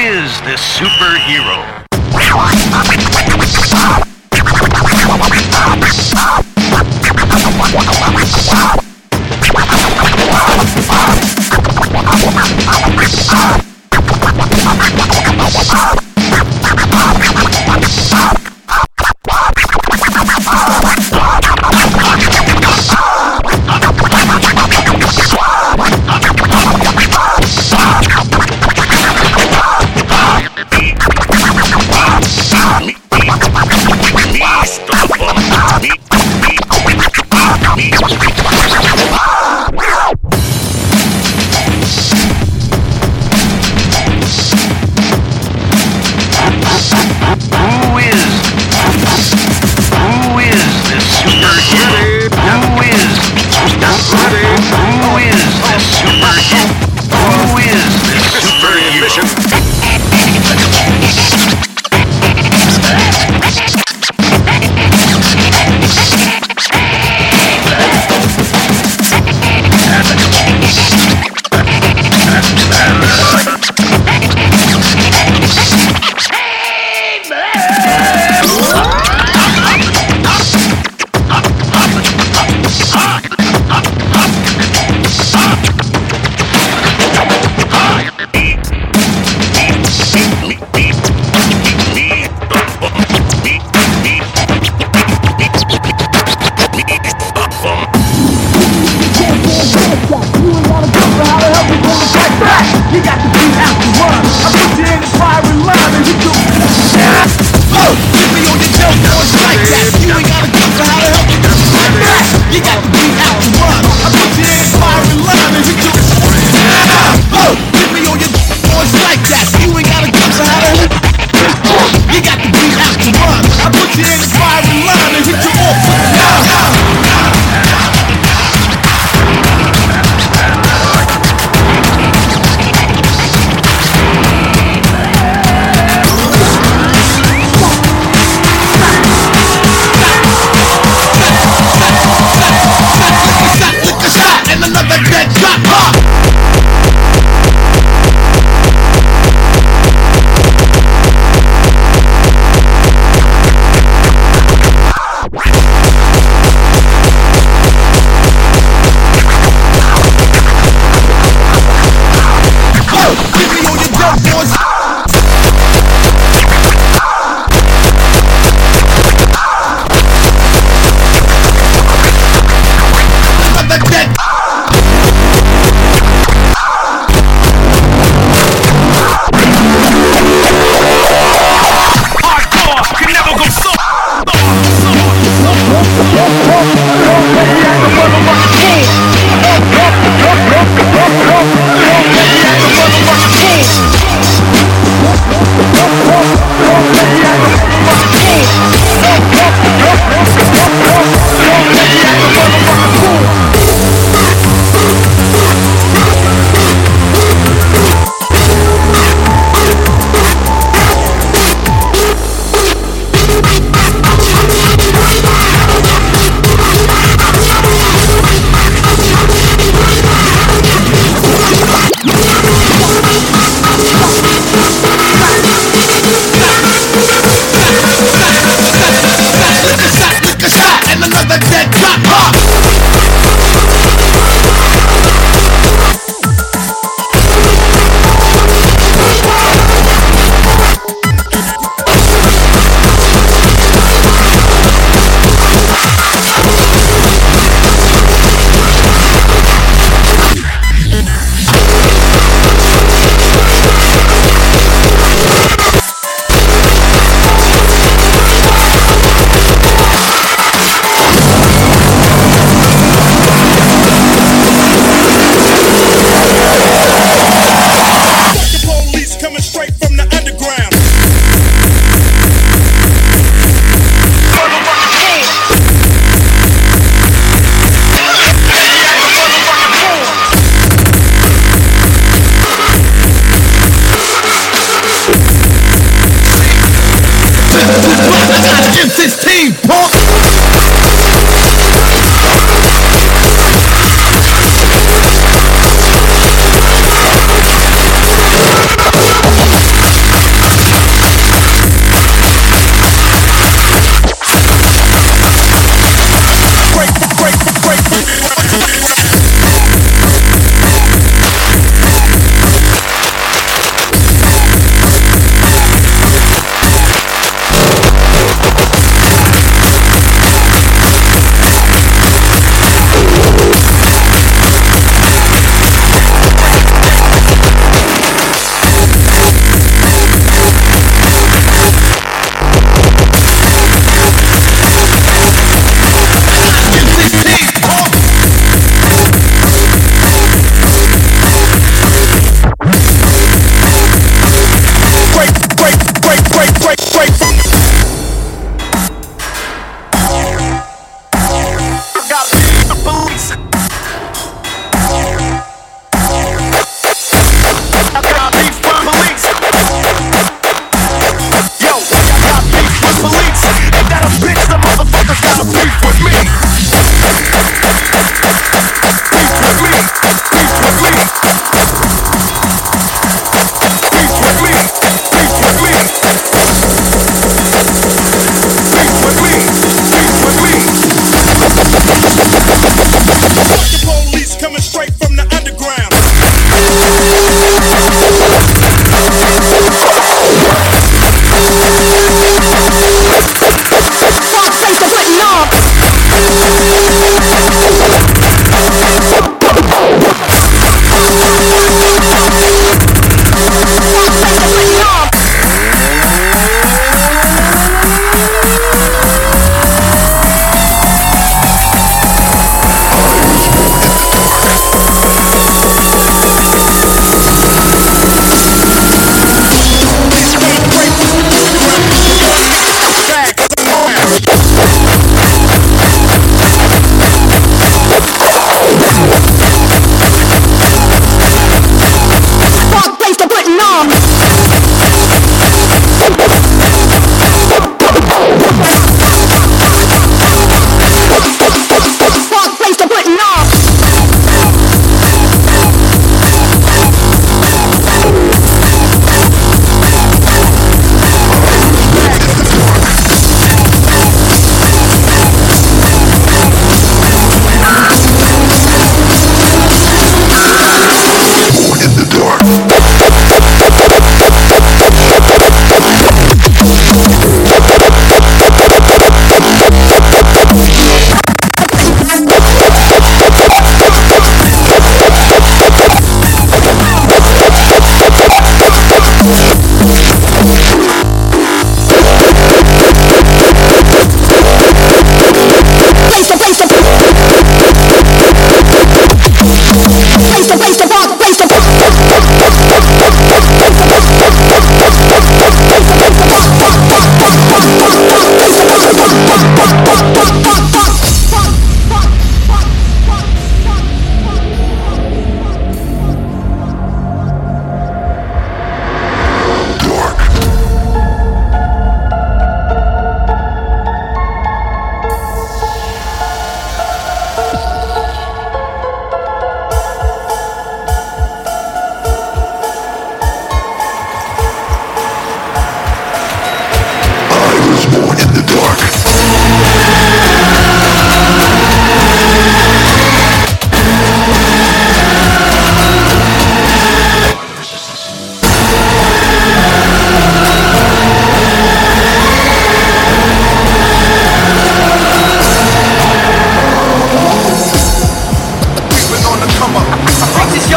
is this superhero?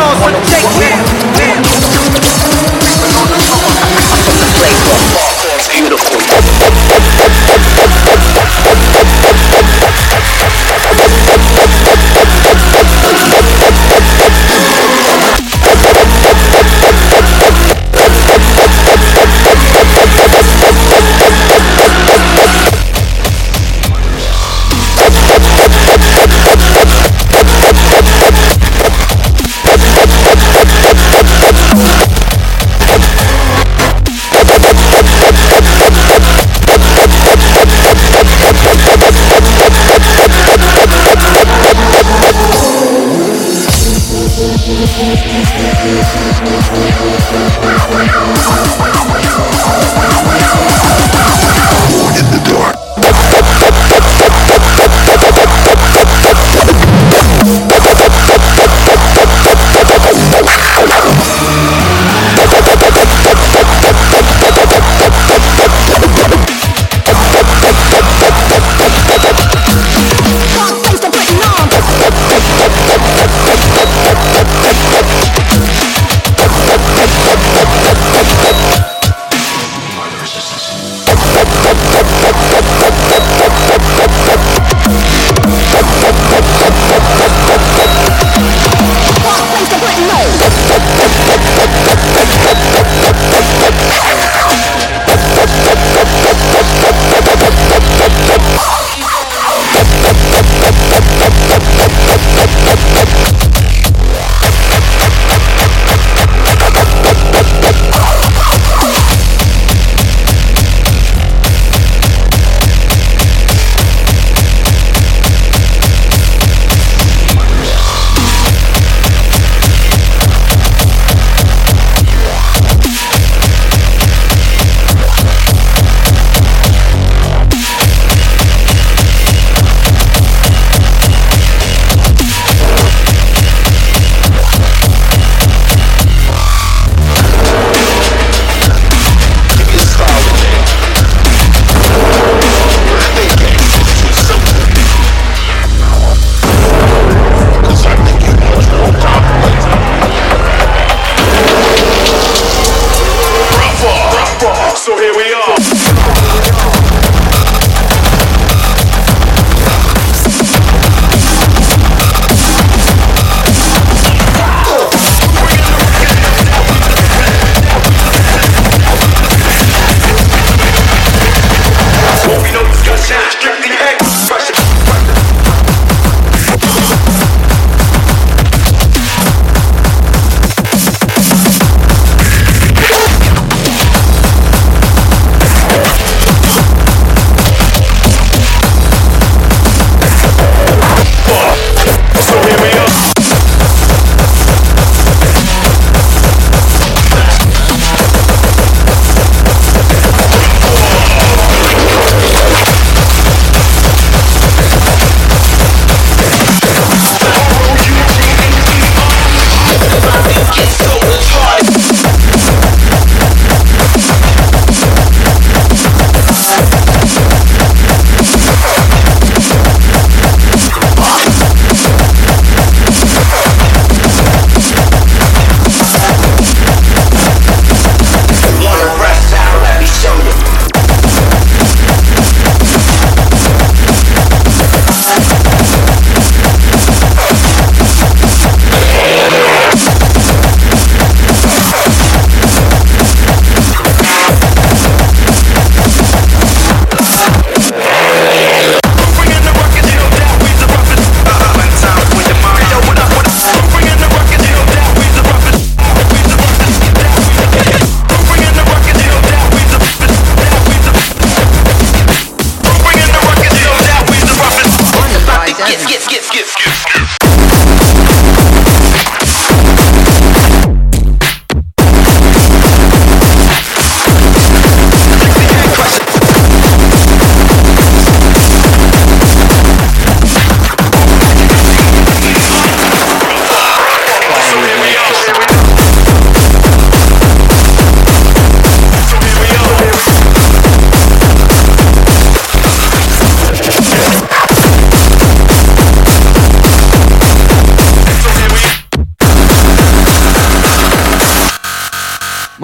Jaws Jake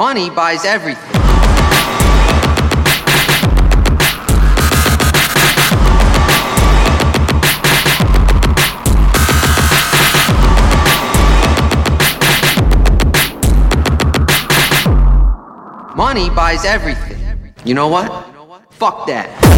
money buys everything. Money buys everything. You know what? Fuck that.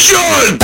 Nation!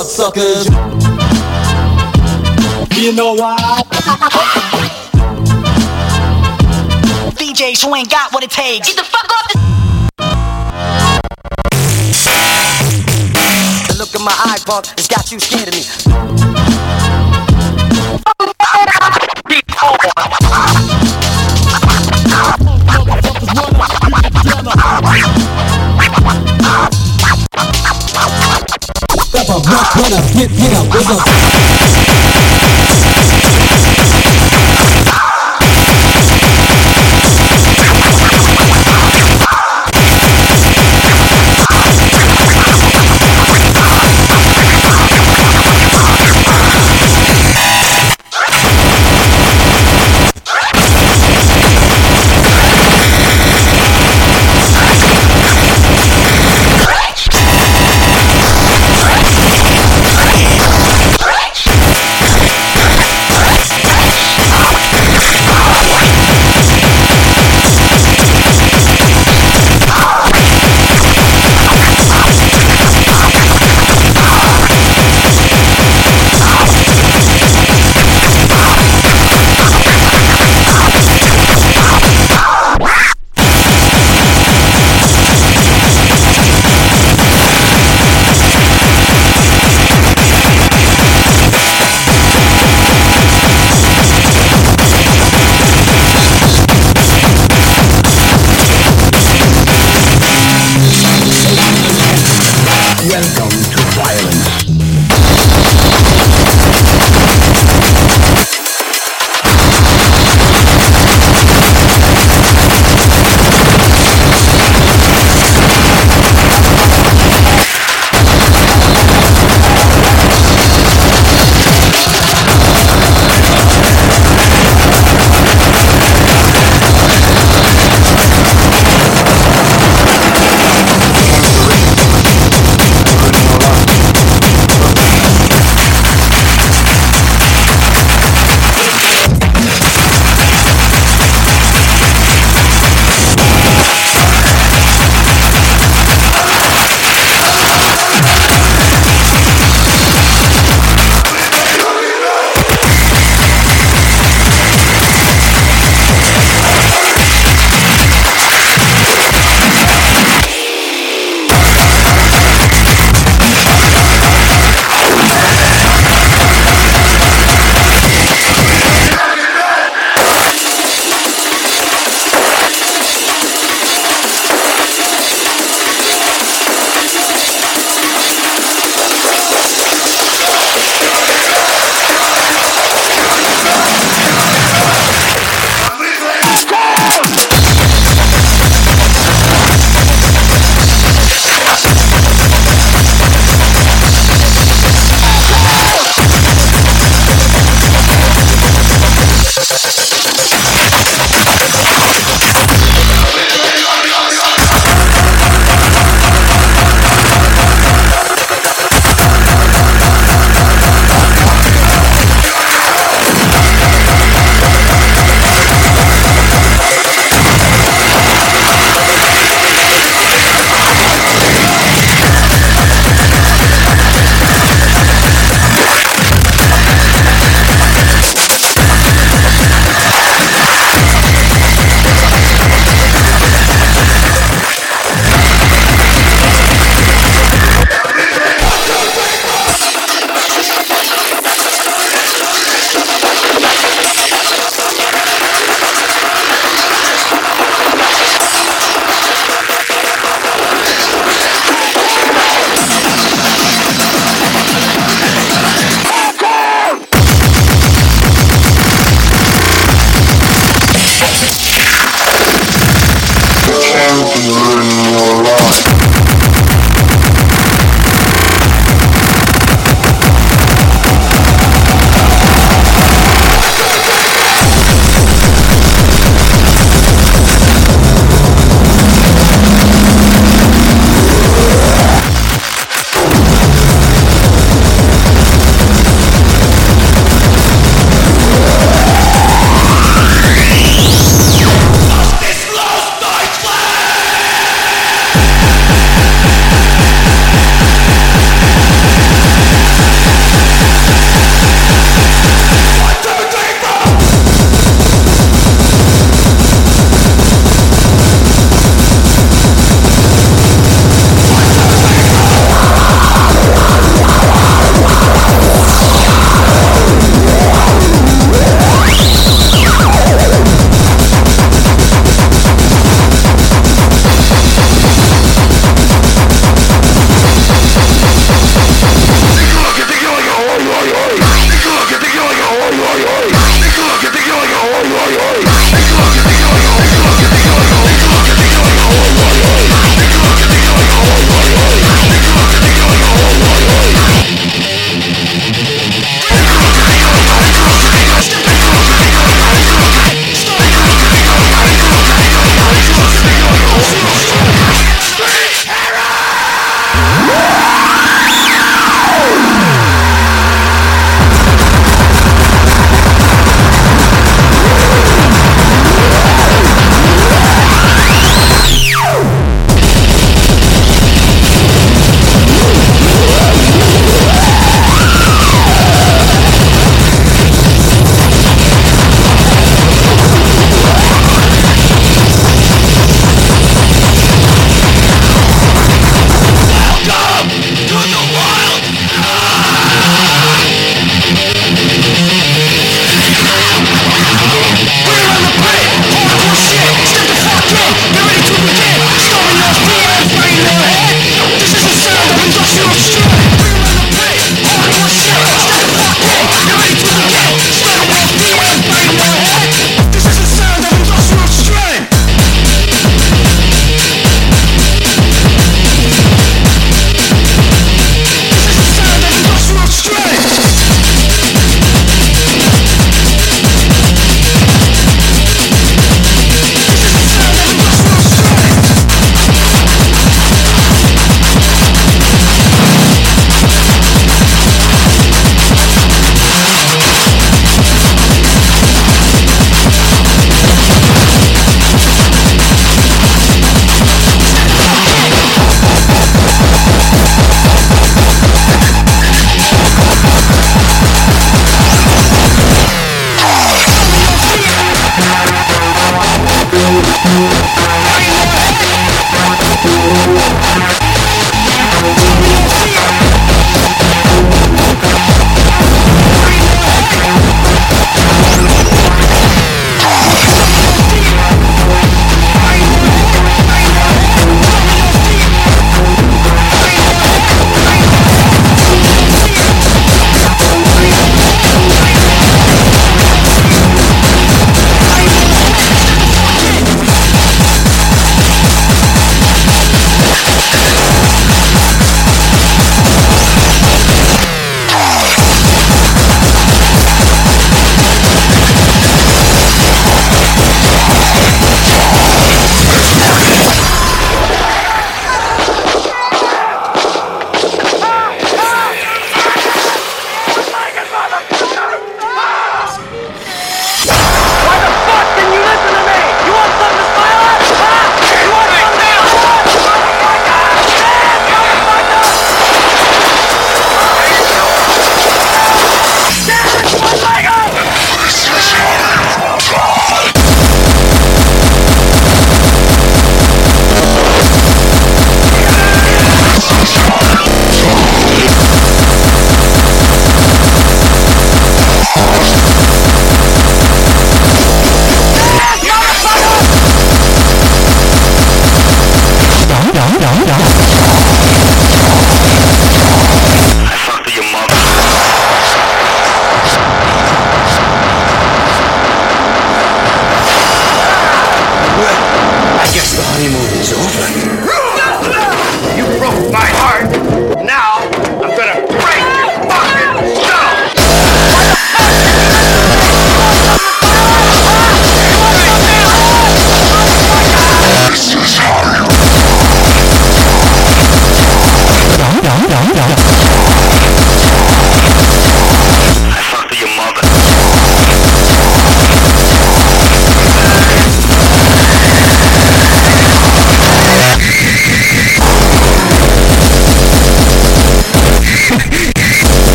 Up, suckers? You know why? DJs who ain't got what it takes. Get the fuck off the The look in my eye, punk, has got you scared of me. Up, rock, run up, get, get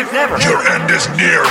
Your end is near.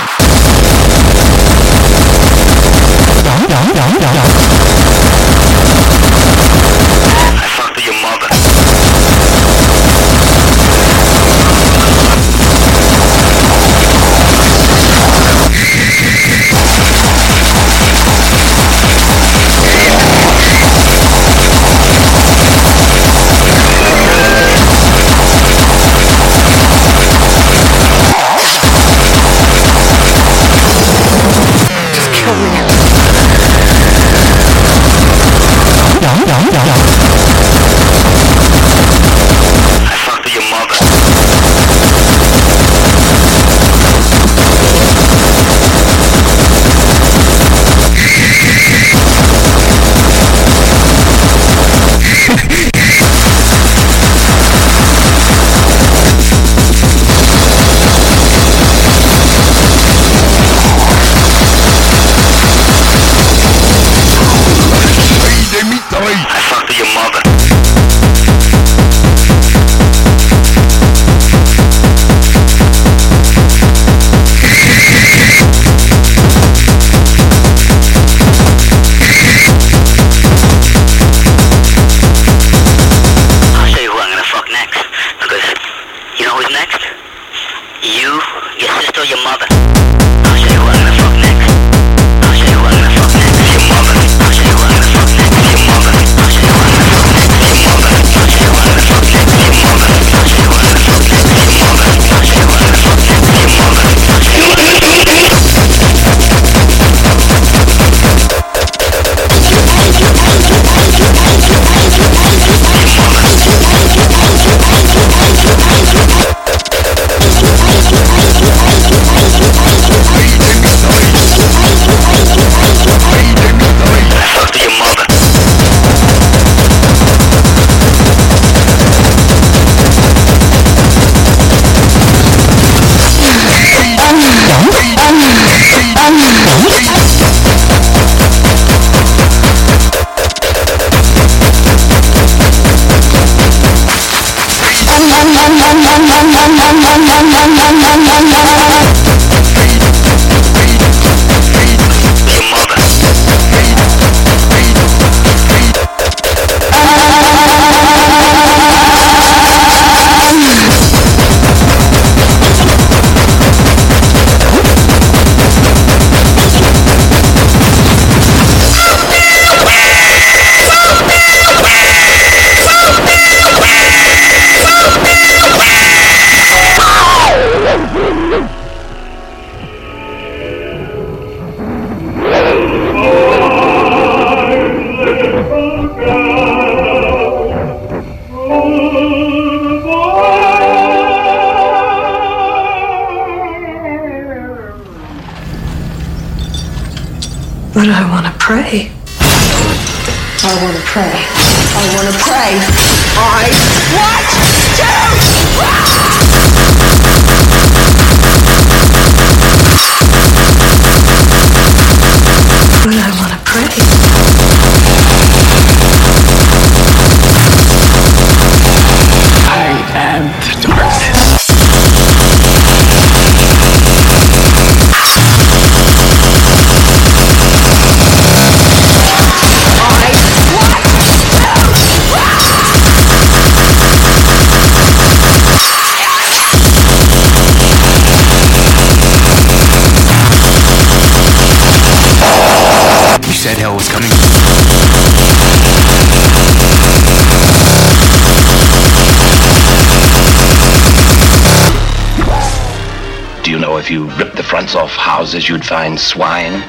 As you'd find swine.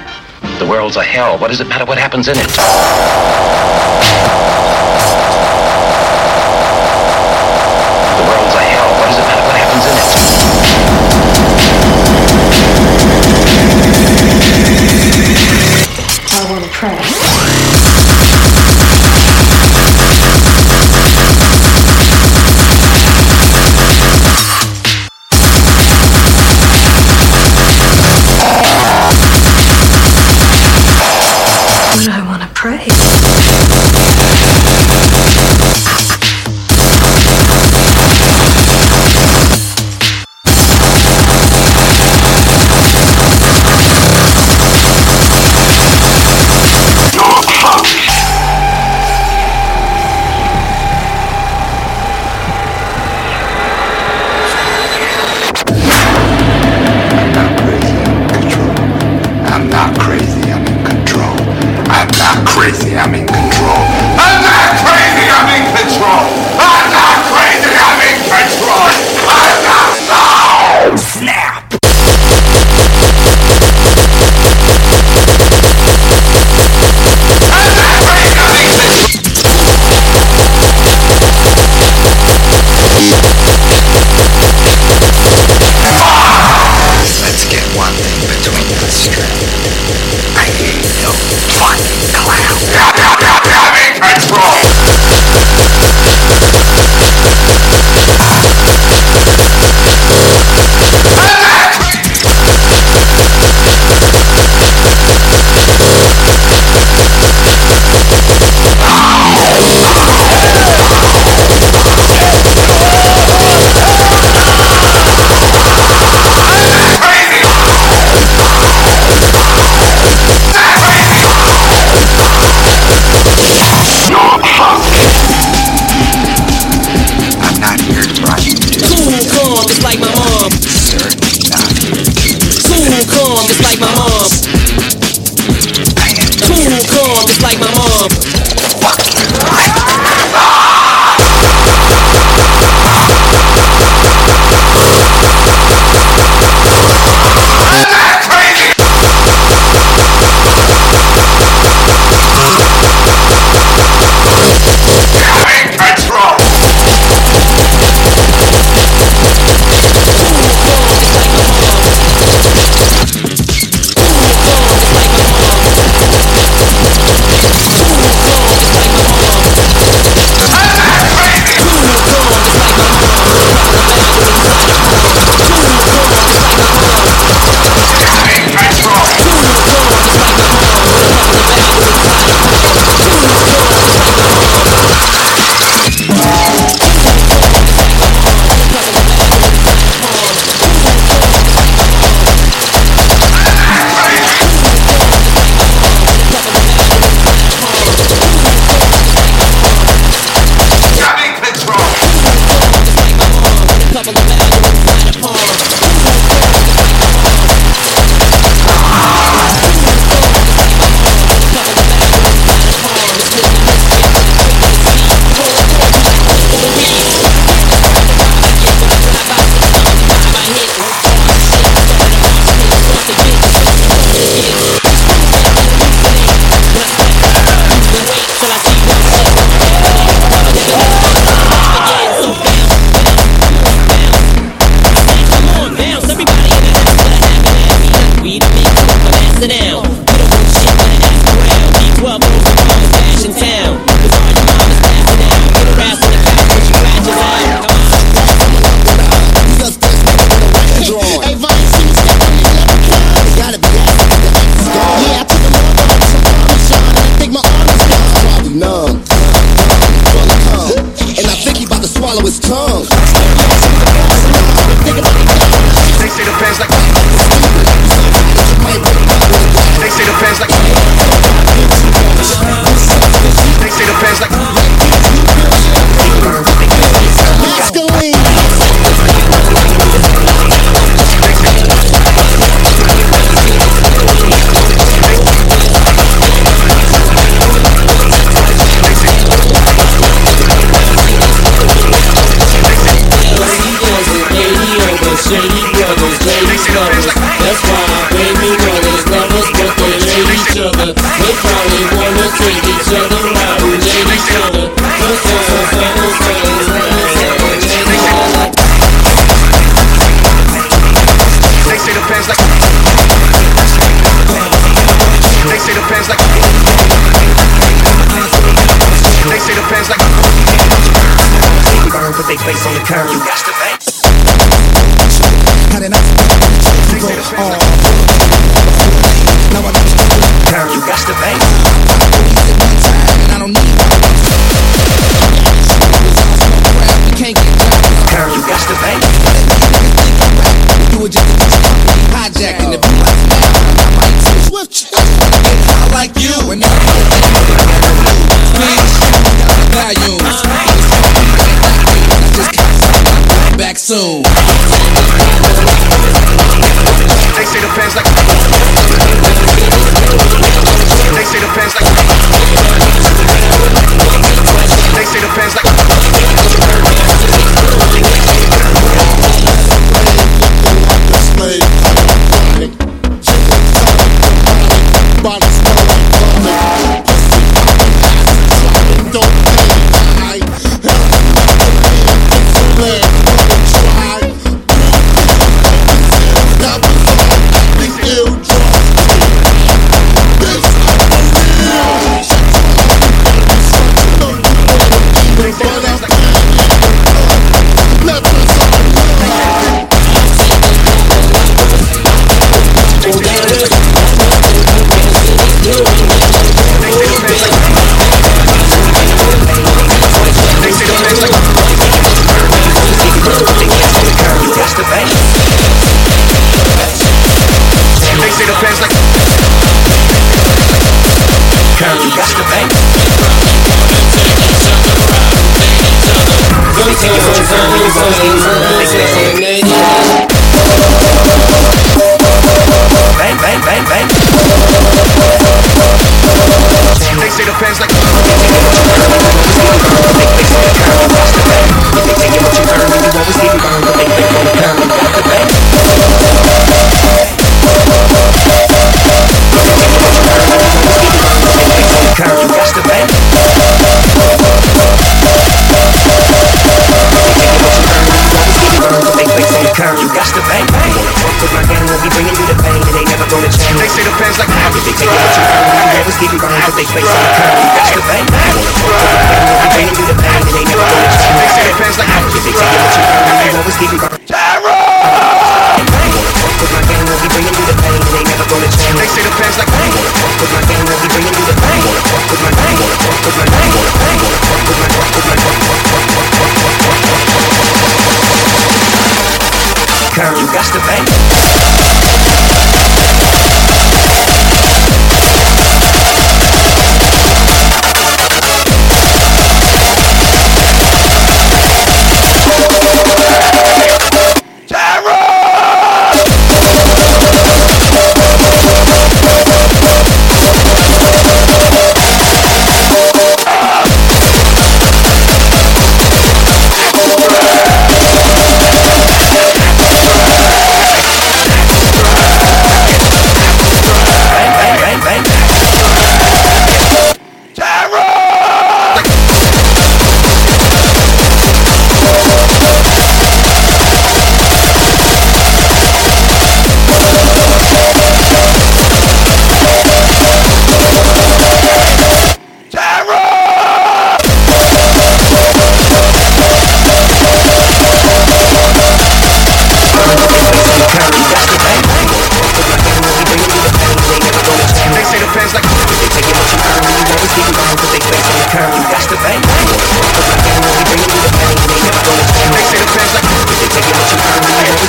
The world's a hell. What does it matter what happens in it?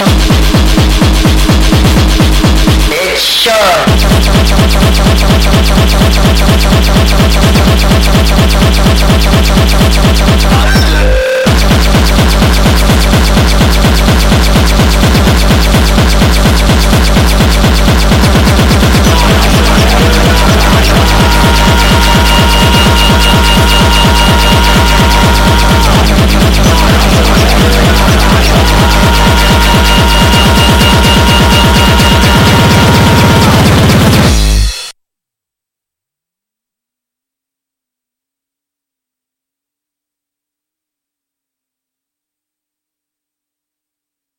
Rachel,